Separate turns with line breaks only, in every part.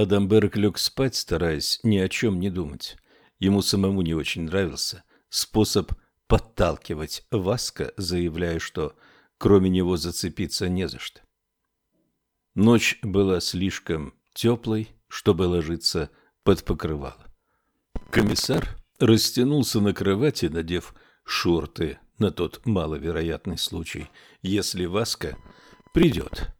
Адамберг лег спать, стараясь ни о чем не думать. Ему самому не очень нравился способ подталкивать Васка, заявляя, что кроме него зацепиться не за что. Ночь была слишком теплой, чтобы ложиться под покрывало. Комиссар растянулся на кровати, надев шорты на тот маловероятный случай, если Васка придет.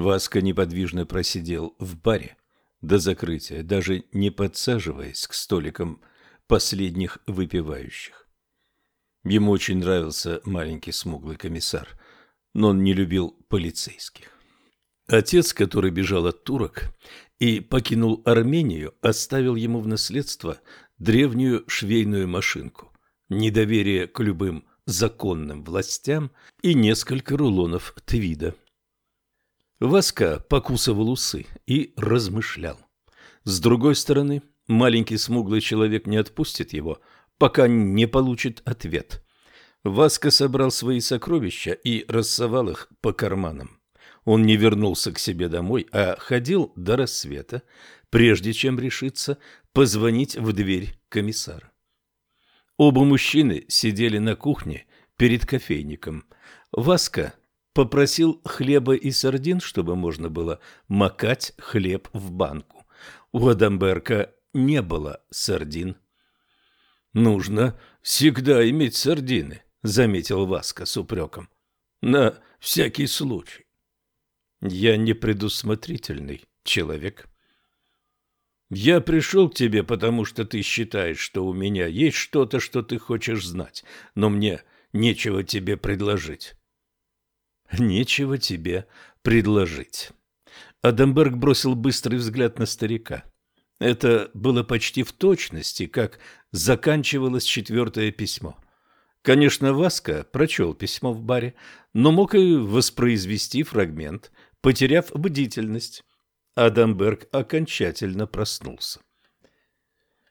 Васка неподвижно просидел в баре до закрытия, даже не подсаживаясь к столикам последних выпивающих. Ему очень нравился маленький смуглый комиссар, но он не любил полицейских. Отец, который бежал от турок и покинул Армению, оставил ему в наследство древнюю швейную машинку, недоверие к любым законным властям и несколько рулонов твида. Васка покусывал усы и размышлял. С другой стороны, маленький смуглый человек не отпустит его, пока не получит ответ. Васка собрал свои сокровища и рассовал их по карманам. Он не вернулся к себе домой, а ходил до рассвета, прежде чем решиться позвонить в дверь комиссара. Оба мужчины сидели на кухне перед кофейником. Васка попросил хлеба и сардин, чтобы можно было макать хлеб в банку. У Адамберка не было сардин. «Нужно всегда иметь сардины», — заметил Васка с упреком. «На всякий случай». «Я непредусмотрительный человек». «Я пришел к тебе, потому что ты считаешь, что у меня есть что-то, что ты хочешь знать, но мне нечего тебе предложить». «Нечего тебе предложить». Адамберг бросил быстрый взгляд на старика. Это было почти в точности, как заканчивалось четвертое письмо. Конечно, Васка прочел письмо в баре, но мог и воспроизвести фрагмент, потеряв бдительность. Адамберг окончательно проснулся.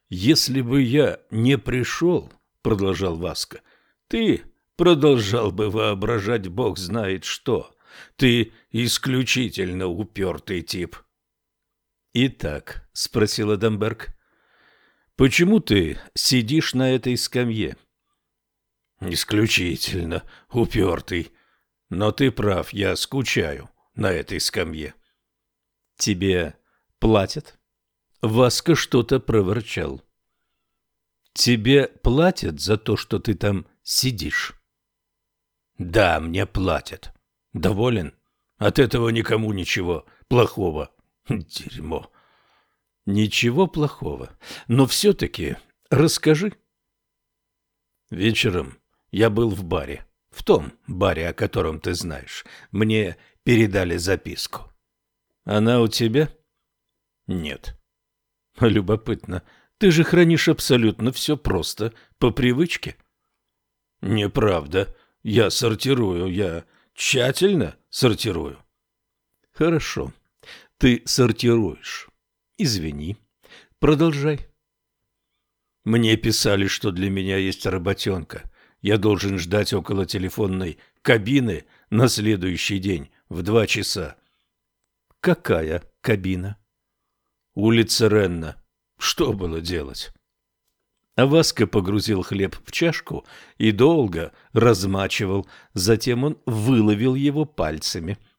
«Если бы я не пришел, — продолжал Васка, — ты продолжал бы воображать бог знает что. Ты исключительно упертый тип». «Итак», — спросил Адамберг, — «почему ты сидишь на этой скамье?» «Исключительно упертый. Но ты прав, я скучаю на этой скамье». «Тебе платят?» Васка что-то проворчал. «Тебе платят за то, что ты там сидишь?» «Да, мне платят. Доволен? От этого никому ничего плохого Дерьмо. Ничего плохого. Но все-таки расскажи. Вечером я был в баре. В том баре, о котором ты знаешь. Мне передали записку. Она у тебя? Нет. Любопытно. Ты же хранишь абсолютно все просто, по привычке. Неправда. Я сортирую, я тщательно сортирую. Хорошо. Ты сортируешь. Извини. Продолжай. Мне писали, что для меня есть работенка. Я должен ждать около телефонной кабины на следующий день в два часа. Какая кабина? Улица Ренна. Что было делать? Аваска погрузил хлеб в чашку и долго размачивал, затем он выловил его пальцами –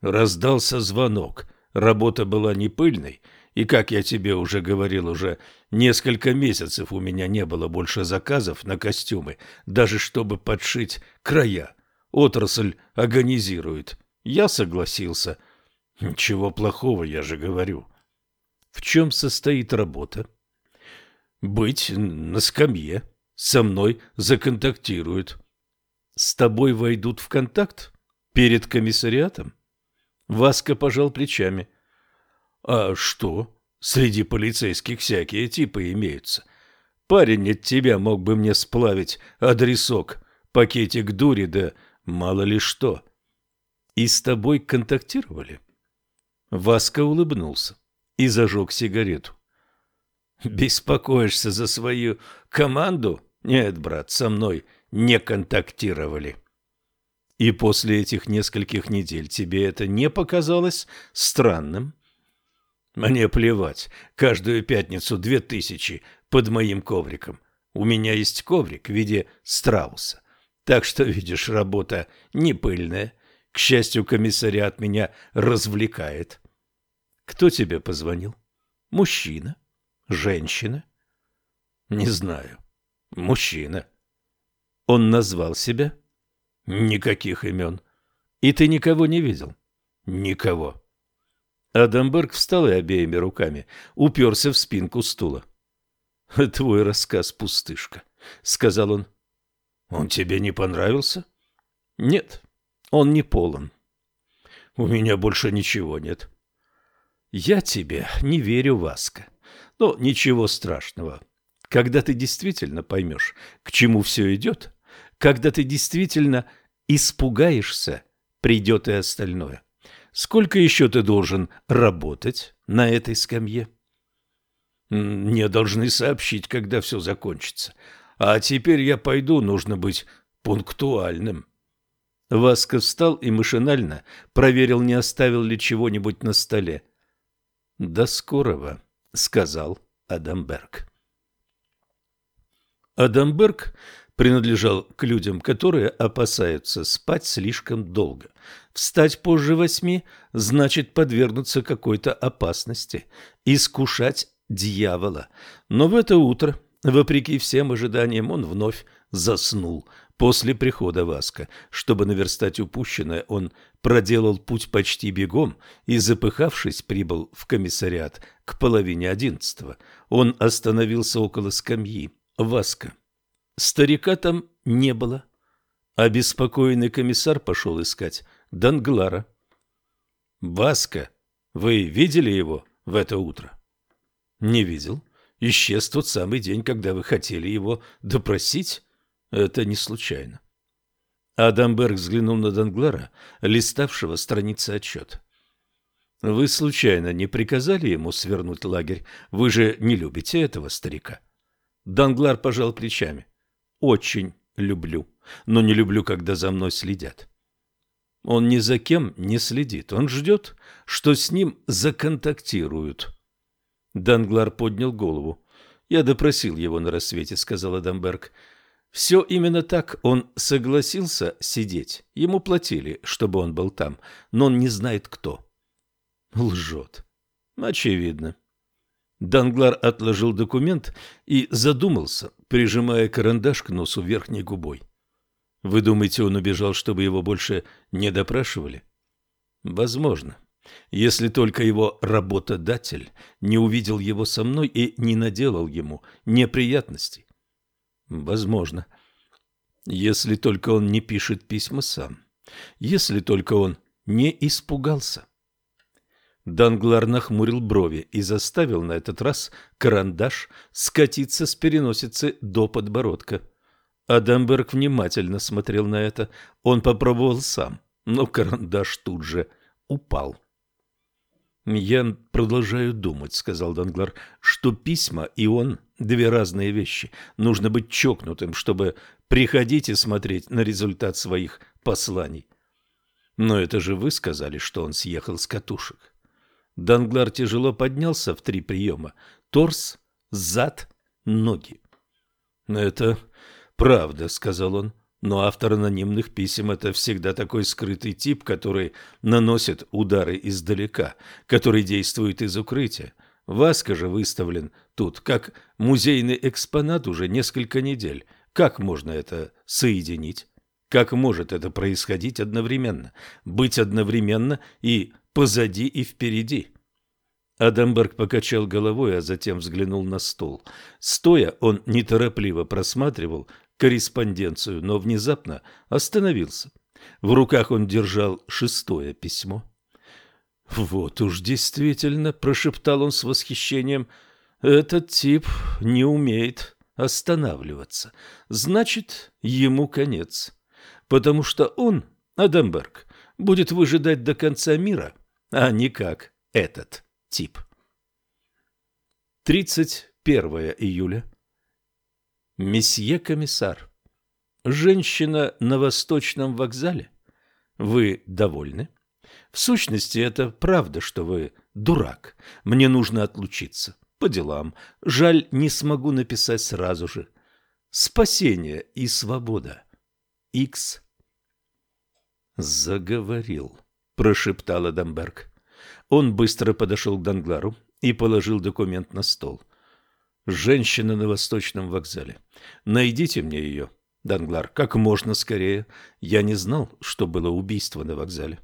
Раздался звонок. Работа была не пыльной, и, как я тебе уже говорил, уже несколько месяцев у меня не было больше заказов на костюмы, даже чтобы подшить края. Отрасль агонизирует. Я согласился. Ничего плохого, я же говорю. В чем состоит работа? Быть на скамье. Со мной законтактируют. С тобой войдут в контакт? Перед комиссариатом? Васка пожал плечами. «А что? Среди полицейских всякие типы имеются. Парень от тебя мог бы мне сплавить адресок, пакетик дури, да мало ли что. И с тобой контактировали?» Васка улыбнулся и зажег сигарету. «Беспокоишься за свою команду? Нет, брат, со мной не контактировали». И после этих нескольких недель тебе это не показалось странным? Мне плевать. Каждую пятницу две тысячи под моим ковриком. У меня есть коврик в виде страуса. Так что, видишь, работа не пыльная. К счастью, комиссариат меня развлекает. Кто тебе позвонил? Мужчина? Женщина? Не знаю. Мужчина. Он назвал себя? Никаких имен. И ты никого не видел? Никого. Адамберг встал и обеими руками уперся в спинку стула. «Твой рассказ пустышка», — сказал он. «Он тебе не понравился?» «Нет, он не полон. У меня больше ничего нет». «Я тебе не верю, Васка. Но ничего страшного. Когда ты действительно поймешь, к чему все идет, когда ты действительно испугаешься, придет и остальное. Сколько еще ты должен работать на этой скамье? Мне должны сообщить, когда все закончится. А теперь я пойду, нужно быть пунктуальным. Васка встал и машинально проверил, не оставил ли чего-нибудь на столе. «До скорого», — сказал Адамберг. Адамберг принадлежал к людям, которые опасаются спать слишком долго. Встать позже восьми значит подвергнуться какой-то опасности, искушать дьявола. Но в это утро, вопреки всем ожиданиям, он вновь заснул. После прихода Васка, чтобы наверстать упущенное, он проделал путь почти бегом и, запыхавшись, прибыл в комиссариат к половине одиннадцатого. Он остановился около скамьи Васка. Старика там не было. Обеспокоенный комиссар пошел искать Данглара. «Васка, вы видели его в это утро?» «Не видел. Исчез тот самый день, когда вы хотели его допросить. Это не случайно». Адамберг взглянул на Данглара, листавшего страницы отчета. «Вы случайно не приказали ему свернуть лагерь? Вы же не любите этого старика?» Данглар пожал плечами очень люблю, но не люблю, когда за мной следят. Он ни за кем не следит, он ждет, что с ним законтактируют. Данглар поднял голову. «Я допросил его на рассвете», — сказал Адамберг. «Все именно так. Он согласился сидеть. Ему платили, чтобы он был там, но он не знает, кто». «Лжет». «Очевидно». Данглар отложил документ и задумался, прижимая карандаш к носу верхней губой. Вы думаете, он убежал, чтобы его больше не допрашивали? Возможно. Если только его работодатель не увидел его со мной и не наделал ему неприятностей. Возможно. Если только он не пишет письма сам. Если только он не испугался. Данглар нахмурил брови и заставил на этот раз карандаш скатиться с переносицы до подбородка. Адамберг внимательно смотрел на это. Он попробовал сам, но карандаш тут же упал. «Я продолжаю думать», — сказал Данглар, — «что письма и он — две разные вещи. Нужно быть чокнутым, чтобы приходить и смотреть на результат своих посланий». «Но это же вы сказали, что он съехал с катушек». Данглар тяжело поднялся в три приема. Торс, зад, ноги. «Это правда», — сказал он. «Но автор анонимных писем — это всегда такой скрытый тип, который наносит удары издалека, который действует из укрытия. Васка же выставлен тут как музейный экспонат уже несколько недель. Как можно это соединить? Как может это происходить одновременно? Быть одновременно и позади и впереди. Адамберг покачал головой, а затем взглянул на стол. Стоя, он неторопливо просматривал корреспонденцию, но внезапно остановился. В руках он держал шестое письмо. «Вот уж действительно», — прошептал он с восхищением, — «этот тип не умеет останавливаться. Значит, ему конец. Потому что он, Адамберг, будет выжидать до конца мира» а не как этот тип. 31 июля. Месье комиссар, женщина на восточном вокзале. Вы довольны? В сущности, это правда, что вы дурак. Мне нужно отлучиться. По делам. Жаль, не смогу написать сразу же. Спасение и свобода. Икс. Заговорил, прошептал Адамберг. Он быстро подошел к Данглару и положил документ на стол. Женщина на восточном вокзале. Найдите мне ее, Данглар, как можно скорее. Я не знал, что было убийство на вокзале.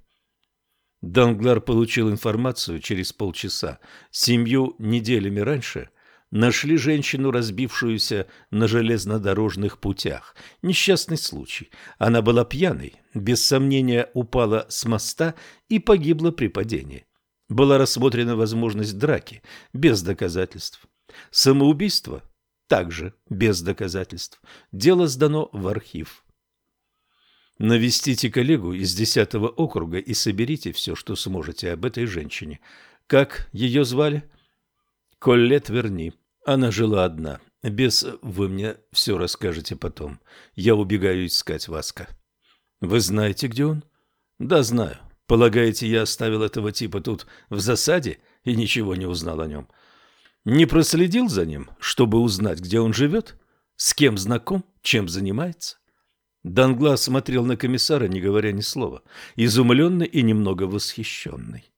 Данглар получил информацию через полчаса. Семью неделями раньше нашли женщину, разбившуюся на железнодорожных путях. Несчастный случай. Она была пьяной, без сомнения упала с моста и погибла при падении. Была рассмотрена возможность драки, без доказательств. Самоубийство также без доказательств. Дело сдано в архив. Навестите коллегу из 10 округа и соберите все, что сможете об этой женщине. Как ее звали? Коллет Верни. Она жила одна. Без «вы мне все расскажете потом». Я убегаю искать Васка. Вы знаете, где он? Да, знаю. Полагаете, я оставил этого типа тут в засаде и ничего не узнал о нем? Не проследил за ним, чтобы узнать, где он живет? С кем знаком? Чем занимается? Данглас смотрел на комиссара, не говоря ни слова, изумленный и немного восхищенный.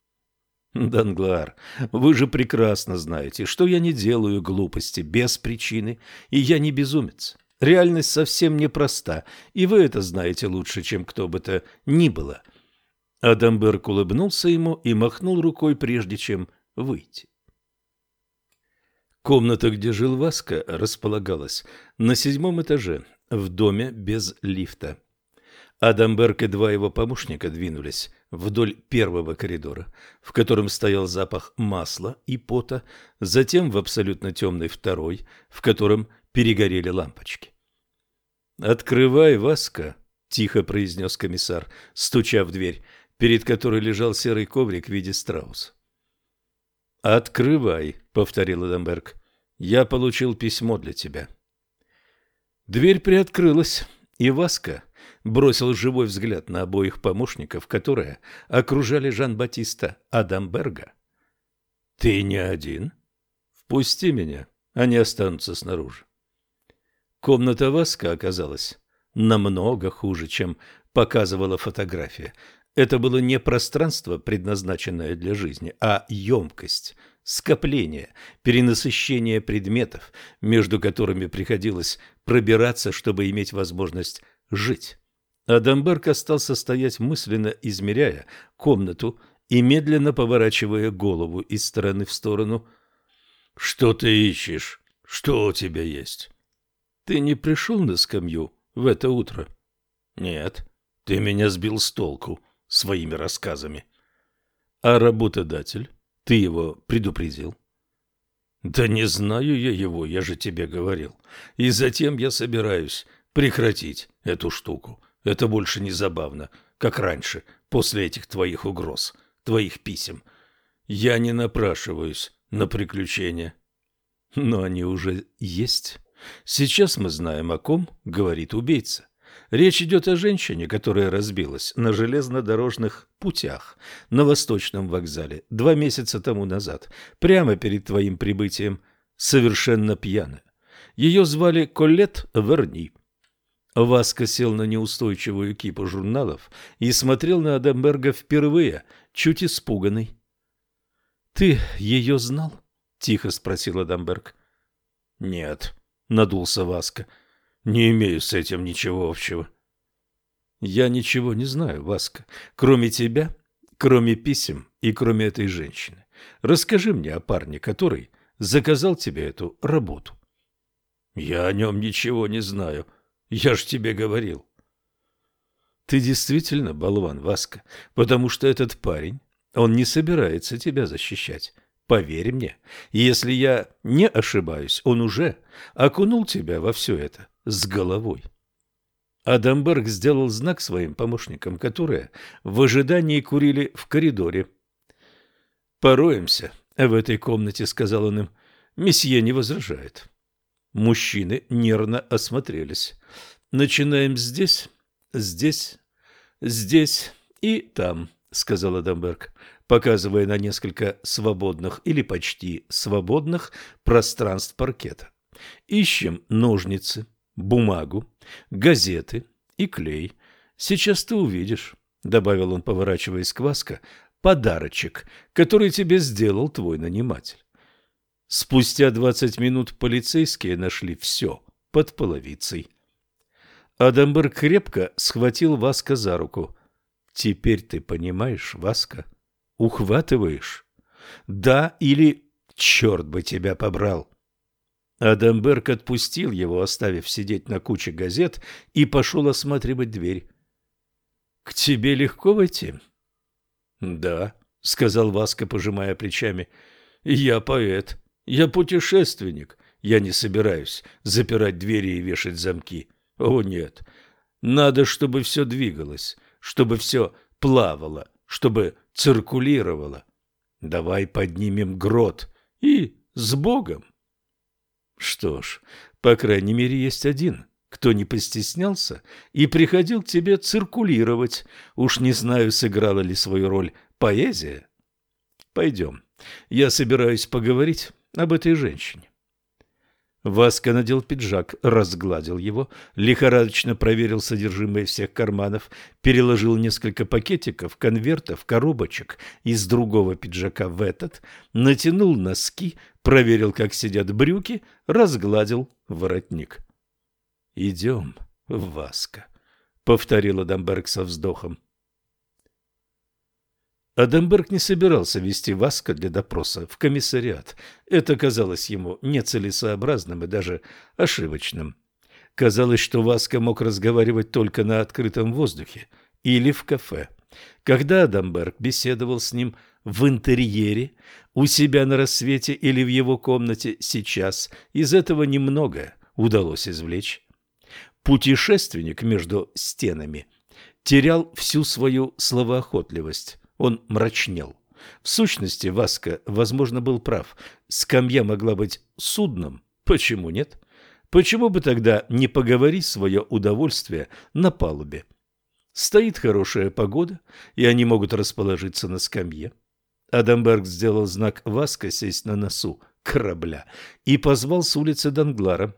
Данглар, вы же прекрасно знаете, что я не делаю глупости без причины, и я не безумец. Реальность совсем непроста, и вы это знаете лучше, чем кто бы то ни было. Адамберг улыбнулся ему и махнул рукой, прежде чем выйти. Комната, где жил Васка, располагалась на седьмом этаже, в доме без лифта. Адамберг и два его помощника двинулись вдоль первого коридора, в котором стоял запах масла и пота, затем в абсолютно темный второй, в котором перегорели лампочки. «Открывай, Васка!» — тихо произнес комиссар, стуча в дверь, перед которой лежал серый коврик в виде страуса. «Открывай», — повторил Адамберг. «Я получил письмо для тебя». Дверь приоткрылась, и Васка бросил живой взгляд на обоих помощников, которые окружали Жан-Батиста Адамберга. «Ты не один? Впусти меня, они останутся снаружи». Комната Васка оказалась намного хуже, чем показывала фотография. Это было не пространство, предназначенное для жизни, а емкость – скопление, перенасыщение предметов, между которыми приходилось пробираться, чтобы иметь возможность жить. Адамберг остался стоять мысленно, измеряя комнату и медленно поворачивая голову из стороны в сторону. «Что ты ищешь? Что у тебя есть?» «Ты не пришел на скамью в это утро?» «Нет, ты меня сбил с толку своими рассказами». «А работодатель?» Ты его предупредил? Да не знаю я его, я же тебе говорил. И затем я собираюсь прекратить эту штуку. Это больше не забавно, как раньше, после этих твоих угроз, твоих писем. Я не напрашиваюсь на приключения. Но они уже есть. Сейчас мы знаем, о ком говорит убийца. Речь идет о женщине, которая разбилась на железнодорожных путях на Восточном вокзале два месяца тому назад, прямо перед твоим прибытием, совершенно пьяная. Ее звали Коллет Верни. Васка сел на неустойчивую кипу журналов и смотрел на Адамберга впервые, чуть испуганный. — Ты ее знал? — тихо спросил Адамберг. — Нет, — надулся Васка. — не имею с этим ничего общего. Я ничего не знаю, Васка, кроме тебя, кроме писем и кроме этой женщины. Расскажи мне о парне, который заказал тебе эту работу. Я о нем ничего не знаю. Я ж тебе говорил. Ты действительно болван, Васка, потому что этот парень, он не собирается тебя защищать. Поверь мне, если я не ошибаюсь, он уже окунул тебя во все это с головой. Адамберг сделал знак своим помощникам, которые в ожидании курили в коридоре. «Пороемся в этой комнате», — сказал он им. «Месье не возражает». Мужчины нервно осмотрелись. «Начинаем здесь, здесь, здесь и там», — сказал Адамберг. показывая на несколько свободных или почти свободных пространств паркета. Ищем ножницы, бумагу, газеты и клей. Сейчас ты увидишь, — добавил он, поворачиваясь к Васко, — подарочек, который тебе сделал твой наниматель. Спустя двадцать минут полицейские нашли все под половицей. Адамберг крепко схватил Васка за руку. «Теперь ты понимаешь, Васка? Ухватываешь? Да или черт бы тебя побрал!» Адамберг отпустил его, оставив сидеть на куче газет, и пошел осматривать дверь. «К тебе легко войти?» «Да», — сказал Васка, пожимая плечами. «Я поэт, я путешественник, я не собираюсь запирать двери и вешать замки. О, нет. Надо, чтобы все двигалось, чтобы все плавало, чтобы циркулировало. Давай поднимем грот и с Богом. Что ж, по крайней мере, есть один, кто не постеснялся и приходил к тебе циркулировать. Уж не знаю, сыграла ли свою роль поэзия. Пойдем. Я собираюсь поговорить об этой женщине. Васка надел пиджак, разгладил его, лихорадочно проверил содержимое всех карманов, переложил несколько пакетиков, конвертов, коробочек из другого пиджака в этот, натянул носки, проверил, как сидят брюки, разгладил воротник. «Идем, Васка», — повторил Адамберг со вздохом. Адамберг не собирался вести Васка для допроса в комиссариат. Это казалось ему нецелесообразным и даже ошибочным. Казалось, что Васка мог разговаривать только на открытом воздухе или в кафе. Когда Адамберг беседовал с ним в интерьере, у себя на рассвете или в его комнате сейчас, из этого немного удалось извлечь. Путешественник между стенами терял всю свою словоохотливость он мрачнел. В сущности, Васка, возможно, был прав. Скамья могла быть судном. Почему нет? Почему бы тогда не поговорить свое удовольствие на палубе? Стоит хорошая погода, и они могут расположиться на скамье. Адамберг сделал знак Васка сесть на носу корабля и позвал с улицы Данглара.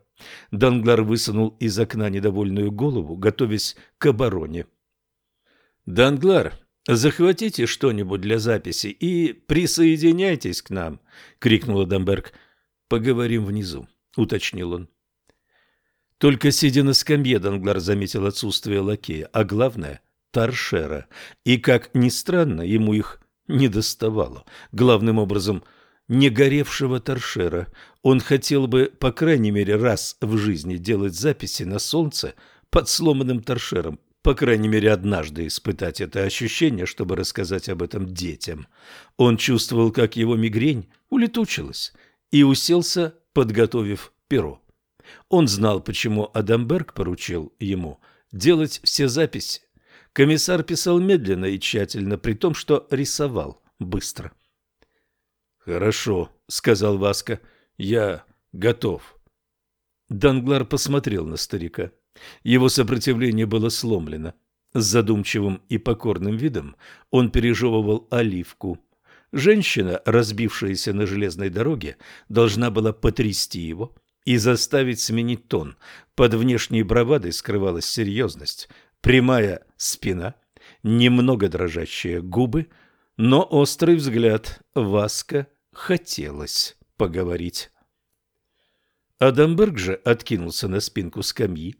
Данглар высунул из окна недовольную голову, готовясь к обороне. «Данглар, «Захватите что-нибудь для записи и присоединяйтесь к нам!» — крикнул Адамберг. «Поговорим внизу», — уточнил он. Только сидя на скамье, Данглар заметил отсутствие лакея, а главное — торшера. И, как ни странно, ему их не доставало. Главным образом, не горевшего торшера. Он хотел бы, по крайней мере, раз в жизни делать записи на солнце под сломанным торшером, по крайней мере, однажды испытать это ощущение, чтобы рассказать об этом детям. Он чувствовал, как его мигрень улетучилась, и уселся, подготовив перо. Он знал, почему Адамберг поручил ему делать все записи. Комиссар писал медленно и тщательно, при том, что рисовал быстро. «Хорошо», — сказал Васка, — «я готов». Данглар посмотрел на старика. Его сопротивление было сломлено. С задумчивым и покорным видом он пережевывал оливку. Женщина, разбившаяся на железной дороге, должна была потрясти его и заставить сменить тон. Под внешней бравадой скрывалась серьезность, прямая спина, немного дрожащие губы, но острый взгляд Васка хотелось поговорить. Адамберг же откинулся на спинку скамьи,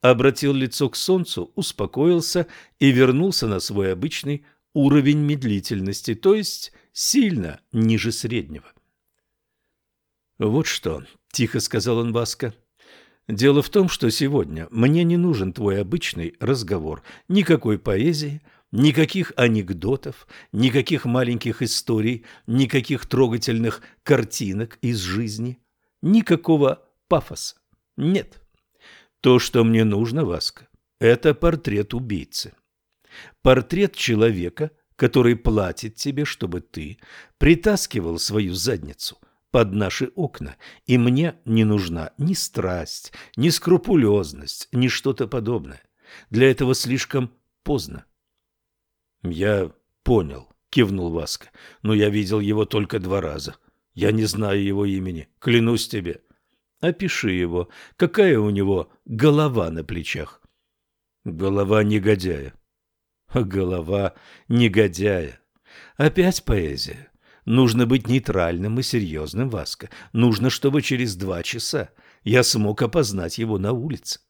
обратил лицо к солнцу, успокоился и вернулся на свой обычный уровень медлительности, то есть сильно ниже среднего. «Вот что», — тихо сказал он Васко, — «дело в том, что сегодня мне не нужен твой обычный разговор, никакой поэзии, никаких анекдотов, никаких маленьких историй, никаких трогательных картинок из жизни, никакого пафоса. Нет, то, что мне нужно, Васка, это портрет убийцы. Портрет человека, который платит тебе, чтобы ты притаскивал свою задницу под наши окна, и мне не нужна ни страсть, ни скрупулезность, ни что-то подобное. Для этого слишком поздно. Я понял, кивнул Васка. Но я видел его только два раза. Я не знаю его имени, клянусь тебе. Опиши его. Какая у него голова на плечах? Голова негодяя. Голова негодяя. Опять поэзия. Нужно быть нейтральным и серьезным, Васка. Нужно, чтобы через два часа я смог опознать его на улице.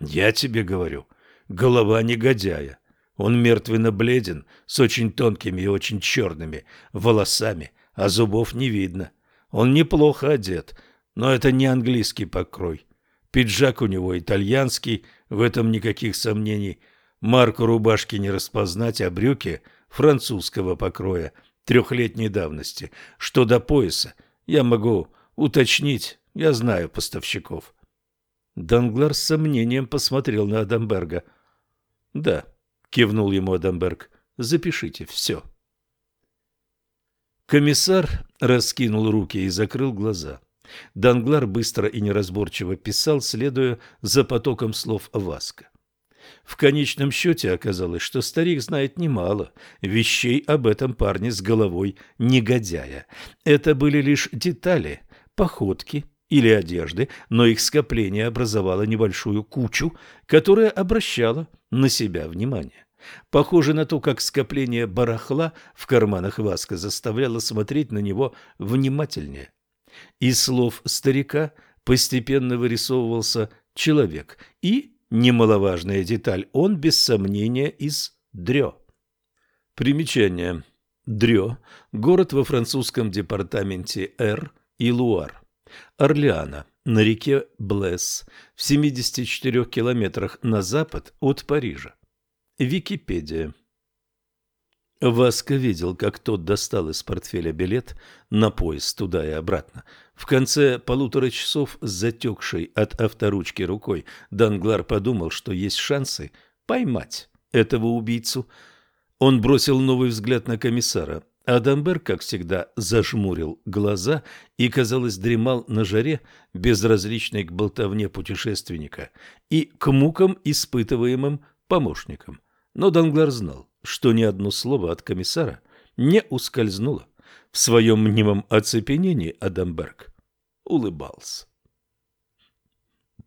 Я тебе говорю, голова негодяя. Он мертвенно бледен, с очень тонкими и очень черными волосами, а зубов не видно. Он неплохо одет, но это не английский покрой. Пиджак у него итальянский, в этом никаких сомнений. Марку рубашки не распознать, а брюки французского покроя трехлетней давности. Что до пояса, я могу уточнить, я знаю поставщиков. Данглар с сомнением посмотрел на Адамберга. «Да», — кивнул ему Адамберг, — «запишите все». Комиссар раскинул руки и закрыл глаза. Данглар быстро и неразборчиво писал, следуя за потоком слов Васка. В конечном счете оказалось, что старик знает немало вещей об этом парне с головой негодяя. Это были лишь детали, походки или одежды, но их скопление образовало небольшую кучу, которая обращала на себя внимание. Похоже на то, как скопление барахла в карманах Васка заставляло смотреть на него внимательнее. Из слов старика постепенно вырисовывался человек и, немаловажная деталь, он без сомнения из Дрё. Примечание. Дрё – город во французском департаменте Р и Луар. Орлеана на реке Блесс в 74 километрах на запад от Парижа. Википедия. Васка видел, как тот достал из портфеля билет на поезд туда и обратно. В конце полутора часов с затекшей от авторучки рукой Данглар подумал, что есть шансы поймать этого убийцу. Он бросил новый взгляд на комиссара. Адамбер, как всегда, зажмурил глаза и, казалось, дремал на жаре, безразличный к болтовне путешественника и к мукам, испытываемым помощником. Но Данглар знал, что ни одно слово от комиссара не ускользнуло. В своем мнимом оцепенении Адамберг улыбался.